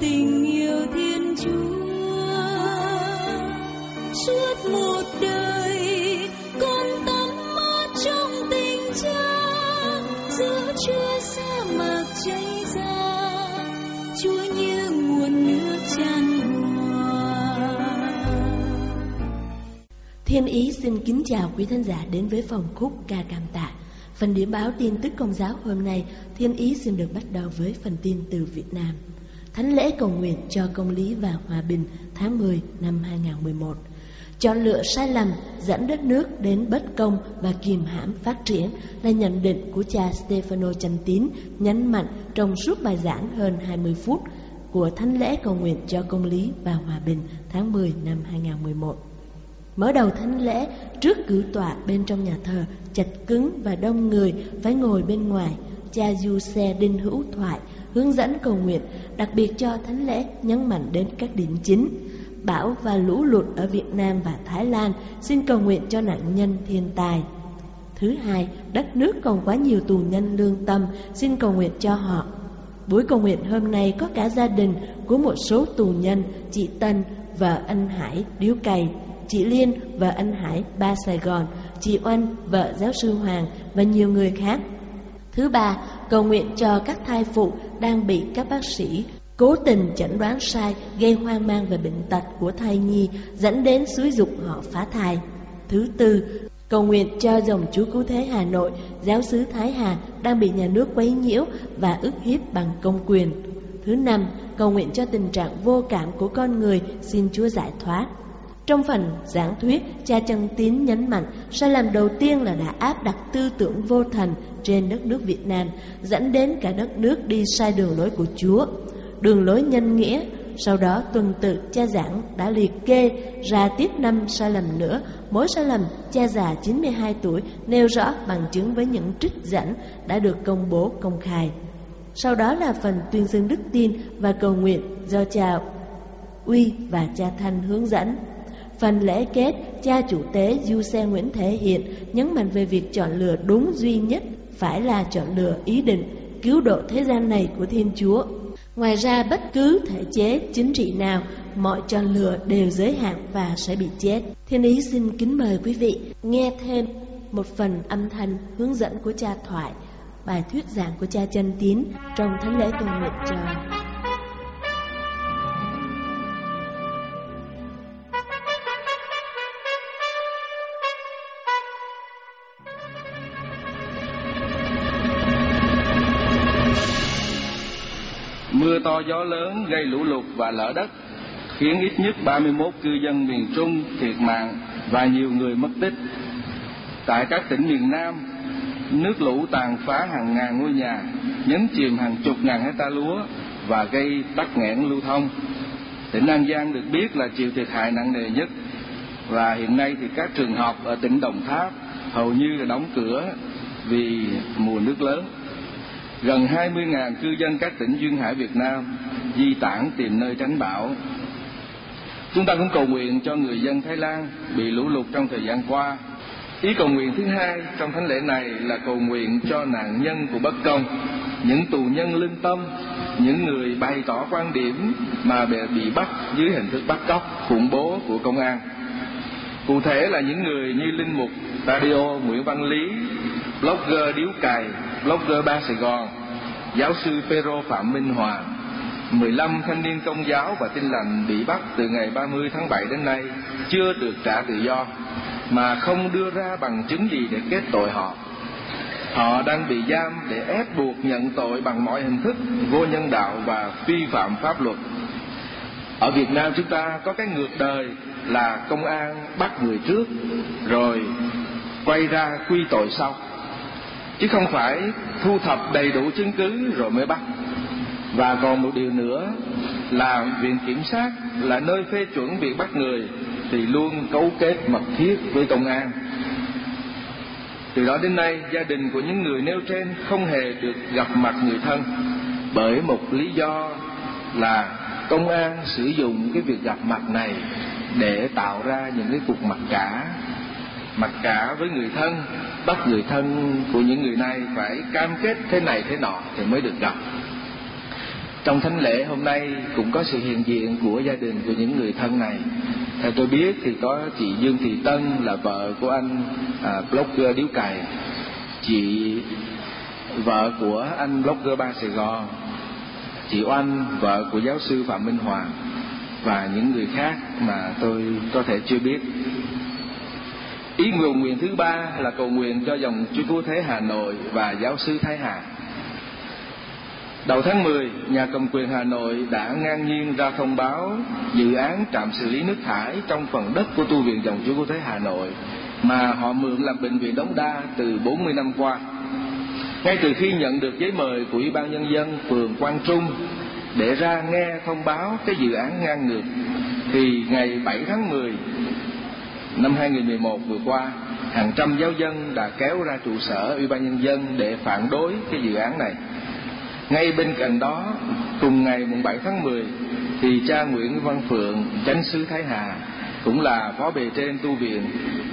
tình yêu thiên chúa suốt một đời con tắm mát trong tình cha giữa chúa sa mạc cháy ra chúa như nguồn nước tràn Thiên Ý xin kính chào quý thính giả đến với phòng khúc ca cảm tạ. Phần điểm báo tin tức công giáo hôm nay, Thiên Ý xin được bắt đầu với phần tin từ Việt Nam. Thánh lễ cầu nguyện cho công lý và hòa bình tháng 10 năm 2011. Chọn lựa sai lầm dẫn đất nước đến bất công và kìm hãm phát triển là nhận định của cha Stefano Chánh Tín nhấn mạnh trong suốt bài giảng hơn 20 phút của Thánh lễ cầu nguyện cho công lý và hòa bình tháng 10 năm 2011. Mở đầu thánh lễ, trước cử tọa bên trong nhà thờ, chật cứng và đông người phải ngồi bên ngoài. Cha du xe đinh hữu thoại, hướng dẫn cầu nguyện, đặc biệt cho thánh lễ nhấn mạnh đến các điểm chính. Bão và lũ lụt ở Việt Nam và Thái Lan xin cầu nguyện cho nạn nhân thiên tai. Thứ hai, đất nước còn quá nhiều tù nhân lương tâm, xin cầu nguyện cho họ. Buổi cầu nguyện hôm nay có cả gia đình của một số tù nhân, chị Tân, vợ anh Hải, Điếu Cày, chị Liên, vợ anh Hải, ba Sài Gòn, chị Oanh, vợ giáo sư Hoàng và nhiều người khác. Thứ ba, cầu nguyện cho các thai phụ đang bị các bác sĩ cố tình chẩn đoán sai gây hoang mang về bệnh tật của thai nhi dẫn đến xúi dục họ phá thai. Thứ tư, cầu nguyện cho dòng chúa cứu thế Hà Nội, giáo sứ Thái Hà đang bị nhà nước quấy nhiễu và ức hiếp bằng công quyền. Thứ năm, cầu nguyện cho tình trạng vô cảm của con người xin Chúa giải thoát. Trong phần giảng thuyết, cha chân tín nhấn mạnh sai lầm đầu tiên là đã áp đặt tư tưởng vô thần trên đất nước Việt Nam, dẫn đến cả đất nước đi sai đường lối của Chúa. Đường lối nhân nghĩa, sau đó tuần tự cha giảng đã liệt kê ra tiếp năm sai lầm nữa, mỗi sai lầm cha già 92 tuổi nêu rõ bằng chứng với những trích dẫn đã được công bố công khai. Sau đó là phần tuyên xưng đức tin và cầu nguyện do cha Uy và cha Thanh hướng dẫn. Phần lễ kết, cha chủ tế Du Xe Nguyễn thế Hiện nhấn mạnh về việc chọn lựa đúng duy nhất phải là chọn lựa ý định cứu độ thế gian này của Thiên Chúa. Ngoài ra bất cứ thể chế chính trị nào, mọi chọn lựa đều giới hạn và sẽ bị chết. Thiên ý xin kính mời quý vị nghe thêm một phần âm thanh hướng dẫn của cha thoại, bài thuyết giảng của cha chân tín trong thánh lễ tuần nguyện trời. Do gió lớn gây lũ lụt và lở đất, khiến ít nhất 31 cư dân miền Trung thiệt mạng và nhiều người mất tích. Tại các tỉnh miền Nam, nước lũ tàn phá hàng ngàn ngôi nhà, nhấn chìm hàng chục ngàn hecta lúa và gây tắc nghẽn lưu thông. Tỉnh An Giang được biết là chịu thiệt hại nặng nề nhất và hiện nay thì các trường học ở tỉnh Đồng Tháp hầu như là đóng cửa vì mùa nước lớn. Gần 20.000 cư dân các tỉnh duyên hải Việt Nam di tản tìm nơi tránh bão. Chúng ta cũng cầu nguyện cho người dân Thái Lan bị lũ lụt trong thời gian qua. Ý cầu nguyện thứ hai trong thánh lễ này là cầu nguyện cho nạn nhân của bất công, những tù nhân lương tâm, những người bày tỏ quan điểm mà bị bắt dưới hình thức bắt cóc, khủng bố của công an. Cụ thể là những người như Linh Mục Radio Nguyễn Văn Lý, blogger Điếu Cày, blogger Ba Sài Gòn, giáo sư Pero Phạm Minh Hòa, 15 thanh niên công giáo và tin lành bị bắt từ ngày 30 tháng 7 đến nay chưa được trả tự do mà không đưa ra bằng chứng gì để kết tội họ. Họ đang bị giam để ép buộc nhận tội bằng mọi hình thức vô nhân đạo và vi phạm pháp luật. Ở Việt Nam chúng ta có cái ngược đời là công an bắt người trước rồi quay ra quy tội sau chứ không phải thu thập đầy đủ chứng cứ rồi mới bắt. Và còn một điều nữa là viện kiểm sát là nơi phê chuẩn việc bắt người thì luôn cấu kết mật thiết với công an. Từ đó đến nay, gia đình của những người nêu trên không hề được gặp mặt người thân bởi một lý do là công an sử dụng cái việc gặp mặt này để tạo ra những cái cuộc mặc cả mặc cả với người thân bắt người thân của những người này phải cam kết thế này thế nọ thì mới được gặp. Trong thánh lễ hôm nay cũng có sự hiện diện của gia đình của những người thân này. Theo tôi biết thì có chị dương thị tân là vợ của anh à, blogger điếu cày. Chị vợ của anh blogger ba sài gòn. Chị oanh vợ của giáo sư phạm minh hoàng. Và những người khác mà tôi có thể chưa biết ý nguyện nguyện thứ ba là cầu nguyện cho dòng chúa cứu thế hà nội và giáo sư thái hà Đầu tháng 10, nhà cầm quyền Hà Nội đã ngang nhiên ra thông báo dự án trạm xử lý nước thải trong phần đất của tu viện dòng chúa cứu thế Hà Nội mà họ mượn làm bệnh viện đống đa từ 40 năm qua. Ngay từ khi nhận được giấy mời của Ủy ban Nhân dân phường Quang Trung để ra nghe thông báo cái dự án ngang ngược, thì ngày 7 tháng 10 năm 2011 vừa qua, hàng trăm giáo dân đã kéo ra trụ sở Ủy ban Nhân dân để phản đối cái dự án này. Ngay bên cạnh đó cùng ngày mùng 7 tháng 10 thì cha Nguyễn Văn Phượng chánh sứ Thái Hà cũng là phó bề trên tu viện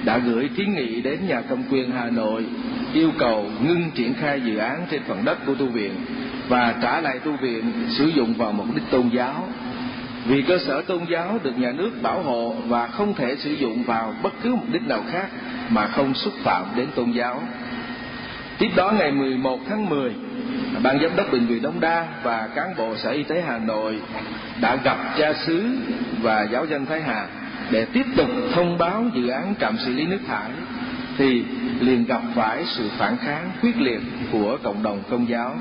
đã gửi kiến nghị đến nhà cầm quyền Hà Nội yêu cầu ngưng triển khai dự án trên phần đất của tu viện và trả lại tu viện sử dụng vào mục đích tôn giáo vì cơ sở tôn giáo được nhà nước bảo hộ và không thể sử dụng vào bất cứ mục đích nào khác mà không xúc phạm đến tôn giáo. Tiếp đó ngày 11 tháng 10, ban giám đốc bệnh viện Đống Đa và cán bộ sở y tế Hà Nội đã gặp cha xứ và giáo dân Thái Hà để tiếp tục thông báo dự án trạm xử lý nước thải thì liền gặp phải sự phản kháng quyết liệt của cộng đồng công giáo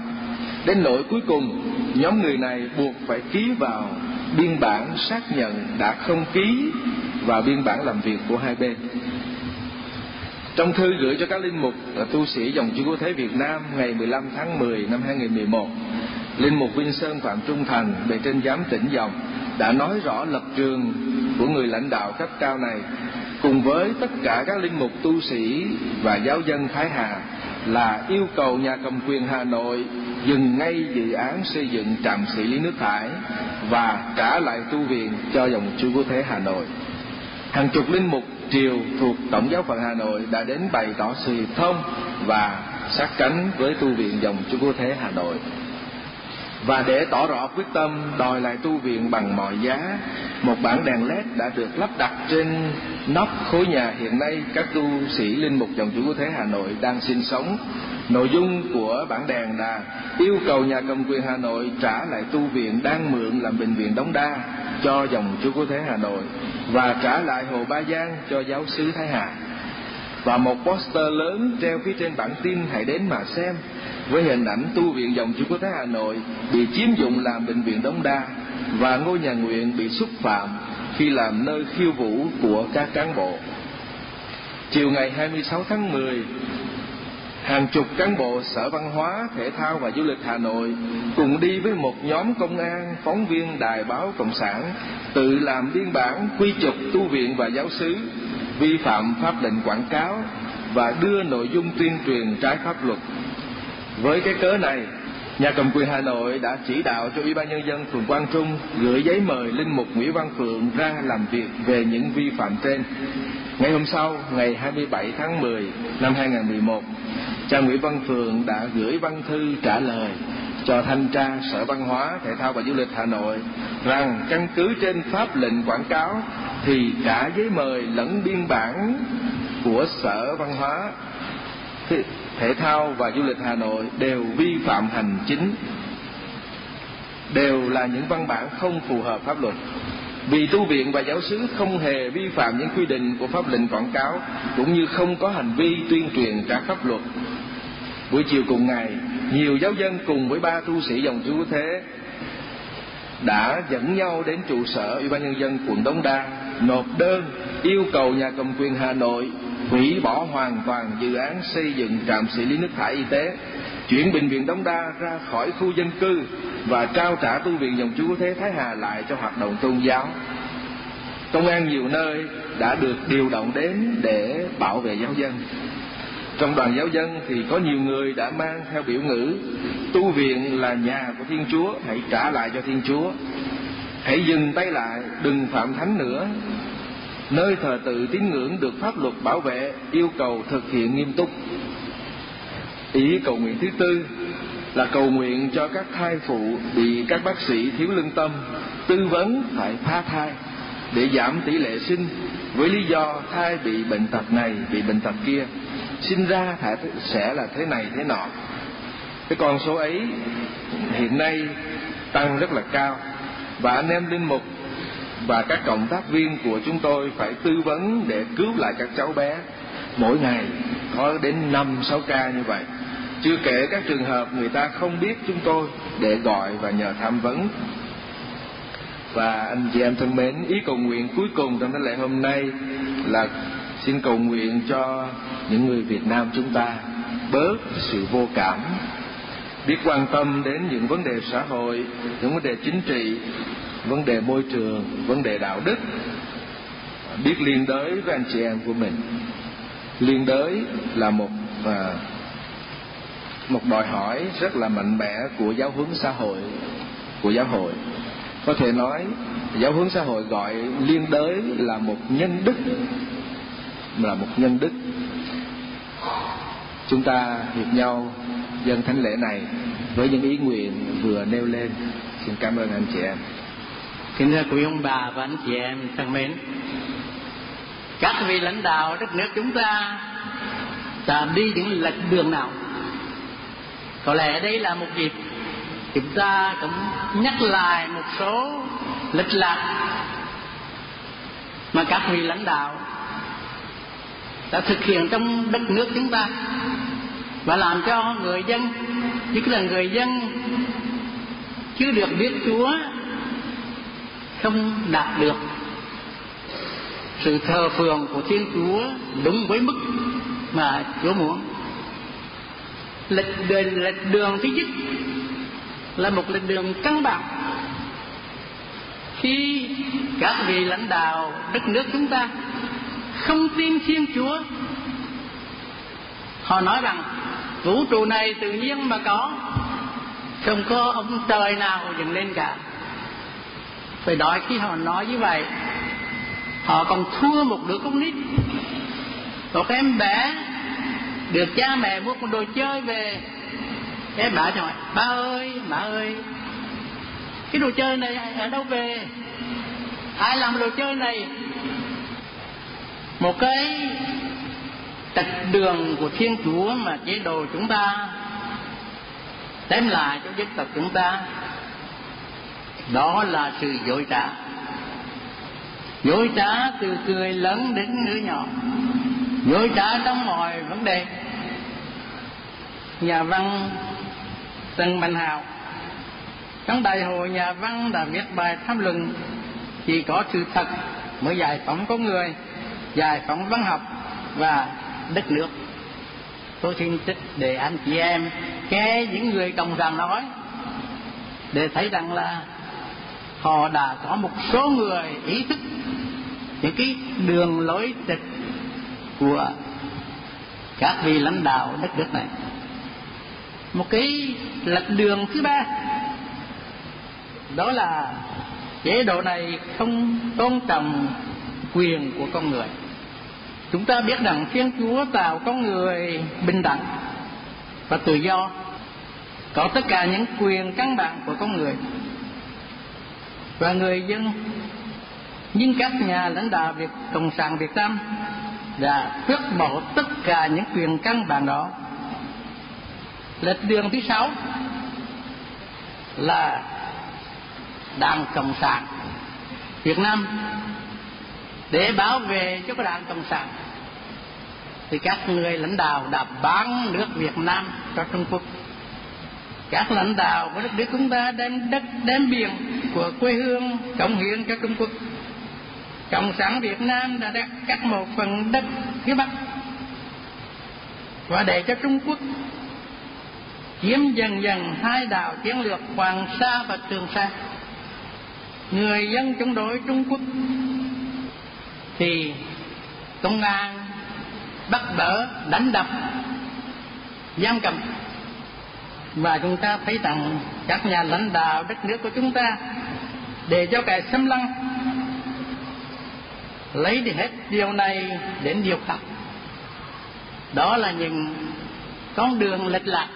đến nỗi cuối cùng nhóm người này buộc phải ký vào biên bản xác nhận đã không ký và biên bản làm việc của hai bên. Trong thư gửi cho các linh mục là tu sĩ dòng chúa cứu thế Việt Nam ngày 15 tháng 10 năm 2011, linh mục Vinh Sơn Phạm Trung Thành bề trên giám tỉnh dòng đã nói rõ lập trường của người lãnh đạo cấp cao này cùng với tất cả các linh mục tu sĩ và giáo dân Thái Hà là yêu cầu nhà cầm quyền Hà Nội dừng ngay dự án xây dựng trạm xử lý nước thải và trả lại tu viện cho dòng chúa cứu thế Hà Nội. Hàng chục linh mục triều thuộc Tổng giáo phận Hà Nội đã đến bày tỏ sự thông và sát cánh với tu viện dòng chúa cứu thế Hà Nội. Và để tỏ rõ quyết tâm đòi lại tu viện bằng mọi giá, một bảng đèn led đã được lắp đặt trên nóc khối nhà hiện nay các tu sĩ linh mục dòng chủ cứu thế Hà Nội đang sinh sống. Nội dung của bản đèn là yêu cầu nhà cầm quyền Hà Nội trả lại tu viện đang mượn làm bệnh viện đóng đa cho dòng chúa cứu thế Hà Nội và trả lại Hồ Ba Giang cho giáo sứ Thái Hà. Và một poster lớn treo phía trên bản tin hãy đến mà xem với hình ảnh tu viện dòng chúa của thái Hà Nội bị chiếm dụng làm bệnh viện Đông đa và ngôi nhà nguyện bị xúc phạm khi làm nơi khiêu vũ của các cán bộ. Chiều ngày 26 tháng 10, hàng chục cán bộ sở văn hóa thể thao và du lịch hà nội cùng đi với một nhóm công an phóng viên đài báo cộng sản tự làm biên bản quy chụp tu viện và giáo sứ vi phạm pháp lệnh quảng cáo và đưa nội dung tuyên truyền trái pháp luật với cái cớ này nhà cầm quyền hà nội đã chỉ đạo cho ủy ban nhân dân phường quang trung gửi giấy mời linh mục nguyễn văn phượng ra làm việc về những vi phạm trên. Ngày hôm sau ngày 27 tháng 10 năm 2011 cha Nguyễn Văn Phượng đã gửi văn thư trả lời cho thanh tra Sở Văn hóa, Thể thao và Du lịch Hà Nội rằng căn cứ trên pháp lệnh quảng cáo thì cả giấy mời lẫn biên bản của Sở Văn hóa, Thể thao và Du lịch Hà Nội đều vi phạm hành chính, đều là những văn bản không phù hợp pháp luật. Vì tu viện và giáo sứ không hề vi phạm những quy định của pháp lệnh quảng cáo, cũng như không có hành vi tuyên truyền trái pháp luật. Buổi chiều cùng ngày, nhiều giáo dân cùng với ba tu sĩ dòng chú thế đã dẫn nhau đến trụ sở ủy ban nhân dân quận đống đa, nộp đơn yêu cầu nhà cầm quyền hà nội hủy bỏ hoàn toàn dự án xây dựng trạm xử lý nước thải y tế, chuyển bệnh viện Đống Đa ra khỏi khu dân cư và trao trả tu viện dòng Chú Thế Thái Hà lại cho hoạt động tôn giáo. Công an nhiều nơi đã được điều động đến để bảo vệ giáo dân. Trong đoàn giáo dân thì có nhiều người đã mang theo biểu ngữ, Tu viện là nhà của Thiên Chúa, Hãy trả lại cho Thiên Chúa Hãy dừng tay lại, Đừng phạm thánh nữa Nơi thờ tự tín ngưỡng được pháp luật bảo vệ, Yêu cầu thực hiện nghiêm túc. Ý cầu nguyện thứ tư là cầu nguyện cho các thai phụ bị các bác sĩ thiếu lương tâm tư vấn phải phá thai để giảm tỷ lệ sinh với lý do thai bị bệnh tật này, bị bệnh tật kia. Sinh ra sẽ là thế này, thế nọ. Cái con số ấy hiện nay tăng rất là cao. Và anh em linh mục và các cộng tác viên của chúng tôi phải tư vấn để cứu lại các cháu bé. Mỗi ngày có đến năm, sáu ca như vậy. Chưa kể các trường hợp người ta không biết chúng tôi để gọi và nhờ tham vấn. Và anh chị em thân mến, ý cầu nguyện cuối cùng trong thánh lễ hôm nay là xin cầu nguyện cho những người Việt Nam chúng ta bớt sự vô cảm, biết quan tâm đến những vấn đề xã hội, những vấn đề chính trị vấn đề môi trường vấn đề đạo đức biết liên đới với anh chị em của mình. Liên đới là một à, một đòi hỏi rất là mạnh mẽ của giáo hướng xã hội của giáo hội. Có thể nói giáo hướng xã hội gọi liên đới là một nhân đức là một nhân đức. Chúng ta hiệp nhau dân thánh lễ này với những ý nguyện vừa nêu lên. Xin cảm ơn anh chị em kính thưa quý ông bà và anh chị em thân mến, các vị lãnh đạo đất nước chúng ta đã đi những lệch đường nào? Có lẽ đây là một dịp chúng ta cũng nhắc lại một số lịch lạc mà các vị lãnh đạo đã thực hiện trong đất nước chúng ta và làm cho người dân, nhất là người dân chưa được biết Chúa không đạt được. Sự thờ phượng của Thiên Chúa đúng với mức mà Chúa muốn. Lịch đường, lịch đường thứ nhất là một lịch đường căn bản. Khi các vị lãnh đạo đất nước chúng ta không tin thiên chúa họ nói rằng vũ trụ này tự nhiên mà có không có ông trời nào dựng lên cả phải đói khi họ nói như vậy. Họ còn thua một đứa con nít. Một em bé được cha mẹ mua một đồ chơi về. Em bà hỏi, ba ơi, bà ơi, cái đồ chơi này ở đâu về? Ai làm đồ chơi này? Một cái tật đường của thiên chúa mà chế độ chúng ta, đem lại cho dân tộc chúng ta đó là sự dối trá. Dối trá từ cười lớn đến đứa nhỏ. Dối trá trong mọi vấn đề. Nhà văn tân Mạnh Hào. Trong đại hội nhà văn đã viết bài tham luận. Chỉ có sự thật mới giải phóng con người, giải phóng văn học và đất nước. Tôi xin trích để anh chị em nghe những người cộng sản nói, để thấy rằng là họ đã có một số người ý thức những cái đường lối tịch của các vị lãnh đạo đất nước này. Một cái lệch đường thứ ba, đó là chế độ này không tôn trọng quyền của con người. Chúng ta biết rằng thiên chúa tạo con người bình đẳng và tự do, có tất cả những quyền căn bản của con người và người dân, nhưng các nhà lãnh đạo Việt, Cộng sản Việt Nam đã tước bỏ tất cả những quyền căn bản đó. Lệch đường thứ sáu là đảng cộng sản việt nam. Để bảo vệ cho cái đảng cộng sản, thì các người lãnh đạo đã bán nước việt nam cho trung quốc. Các lãnh đạo của đất nước chúng ta đem đất, đem biển của quê hương, cống hiến cho trung quốc Cộng sản Việt Nam đã đặt cắt một phần đất phía Bắc và để cho Trung Quốc chiếm dần dần hai đảo chiến lược Hoàng Sa và Trường Sa. Người dân chống đối Trung Quốc thì công an bắt bỡ đánh đập, giam cầm và chúng ta thấy rằng các nhà lãnh đạo đất nước của chúng ta để cho kẻ xâm lăng lấy đi hết điều này đến điều khác. Đó là những con đường lệch lạc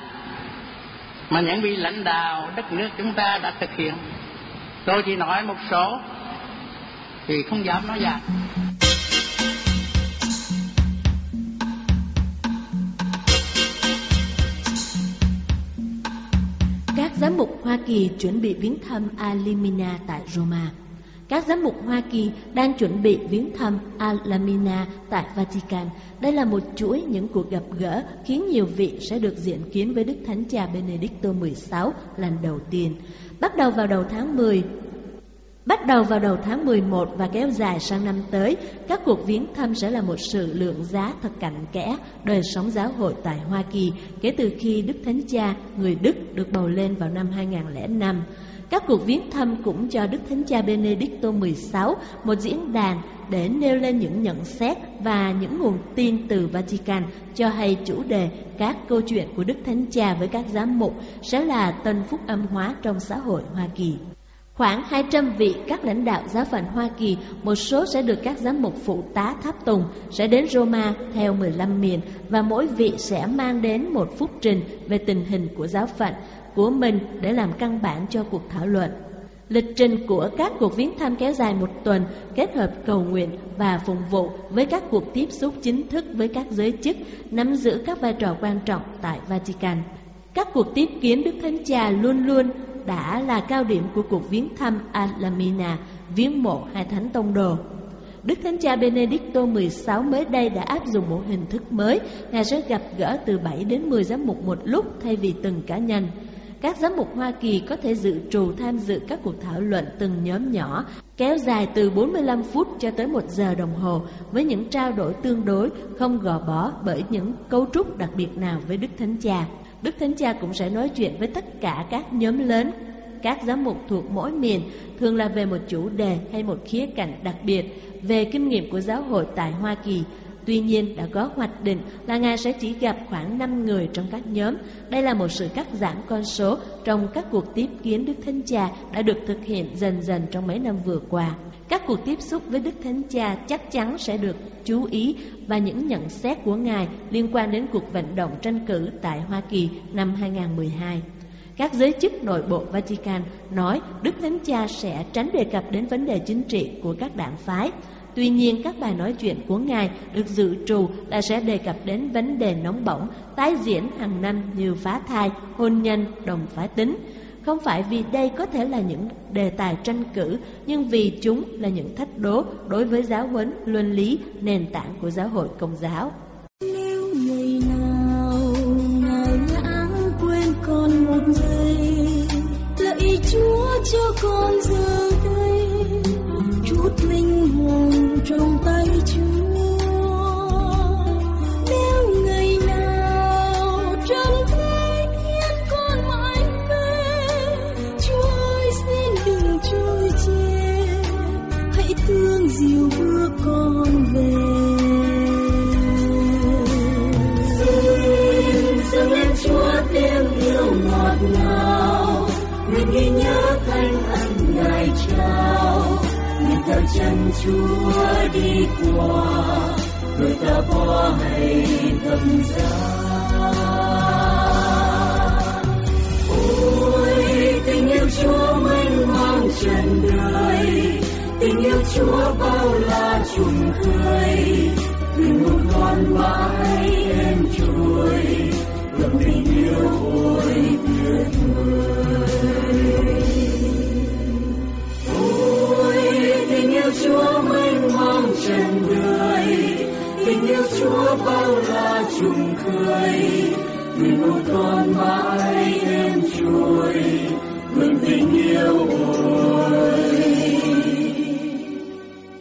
mà những vị lãnh đạo đất nước chúng ta đã thực hiện. Tôi chỉ nói một số, thì không dám nói dài. Giám mục Hoa Kỳ chuẩn bị viếng thăm Alimina tại Roma. Các giám mục Hoa Kỳ đang chuẩn bị viếng thăm Alamina tại Vatican. Đây là một chuỗi những cuộc gặp gỡ khiến nhiều vị sẽ được diện kiến với Đức Thánh Cha Benedicto XVI lần đầu tiên. Bắt đầu vào đầu tháng 10, Bắt đầu vào đầu tháng 11 và kéo dài sang năm tới, các cuộc viếng thăm sẽ là một sự lượng giá thật cạnh kẽ đời sống giáo hội tại Hoa Kỳ kể từ khi Đức Thánh Cha, người Đức được bầu lên vào năm 2005. Các cuộc viếng thăm cũng cho Đức Thánh Cha Benedicto XVI một diễn đàn để nêu lên những nhận xét và những nguồn tin từ Vatican cho hay chủ đề các câu chuyện của Đức Thánh Cha với các giám mục sẽ là tân phúc âm hóa trong xã hội Hoa Kỳ. Khoảng 200 vị các lãnh đạo giáo phận Hoa Kỳ, một số sẽ được các giám mục phụ tá tháp tùng, sẽ đến Roma theo 15 miền và mỗi vị sẽ mang đến một phúc trình về tình hình của giáo phận của mình để làm căn bản cho cuộc thảo luận. Lịch trình của các cuộc viếng thăm kéo dài một tuần, kết hợp cầu nguyện và phục vụ với các cuộc tiếp xúc chính thức với các giới chức, nắm giữ các vai trò quan trọng tại Vatican. Các cuộc tiếp kiến Đức Thánh Cha luôn luôn đã là cao điểm của cuộc viếng thăm Alamina, viếng mộ hai thánh tông đồ. Đức Thánh Cha Benedicto XVI mới đây đã áp dụng một hình thức mới, Ngài sẽ gặp gỡ từ 7 đến 10 giám mục một lúc thay vì từng cá nhân. Các giám mục Hoa Kỳ có thể dự trù tham dự các cuộc thảo luận từng nhóm nhỏ, kéo dài từ 45 phút cho tới 1 giờ đồng hồ, với những trao đổi tương đối, không gò bó bởi những cấu trúc đặc biệt nào với Đức Thánh Cha. Đức Thánh Cha cũng sẽ nói chuyện với tất cả các nhóm lớn, các giám mục thuộc mỗi miền, thường là về một chủ đề hay một khía cạnh đặc biệt về kinh nghiệm của giáo hội tại Hoa Kỳ. Tuy nhiên đã có hoạch định là Ngài sẽ chỉ gặp khoảng 5 người trong các nhóm. Đây là một sự cắt giảm con số trong các cuộc tiếp kiến Đức Thánh Cha đã được thực hiện dần dần trong mấy năm vừa qua. Các cuộc tiếp xúc với Đức Thánh Cha chắc chắn sẽ được chú ý và những nhận xét của Ngài liên quan đến cuộc vận động tranh cử tại Hoa Kỳ năm 2012. Các giới chức nội bộ Vatican nói Đức Thánh Cha sẽ tránh đề cập đến vấn đề chính trị của các đảng phái. Tuy nhiên, các bài nói chuyện của Ngài được dự trù là sẽ đề cập đến vấn đề nóng bỏng, tái diễn hàng năm như phá thai, hôn nhân, đồng phái tính. Không phải vì đây có thể là những đề tài tranh cử, nhưng vì chúng là những thách đố đối với giáo huấn, luân lý, nền tảng của giáo hội công giáo. Nếu ngày nào ngài lãng quên con một giây, lạy Chúa cho con giờ đây chút linh hồn trong tay Chúa. Chúa bao la trùng khơi, tình một con mãi em trôi, ngập tình yêu ôi tuyệt vời. tình yêu Chúa mênh mang trần đời, tình yêu Chúa bao la trùng khơi, tình một con mãi em trôi, mượn tình yêu ôi.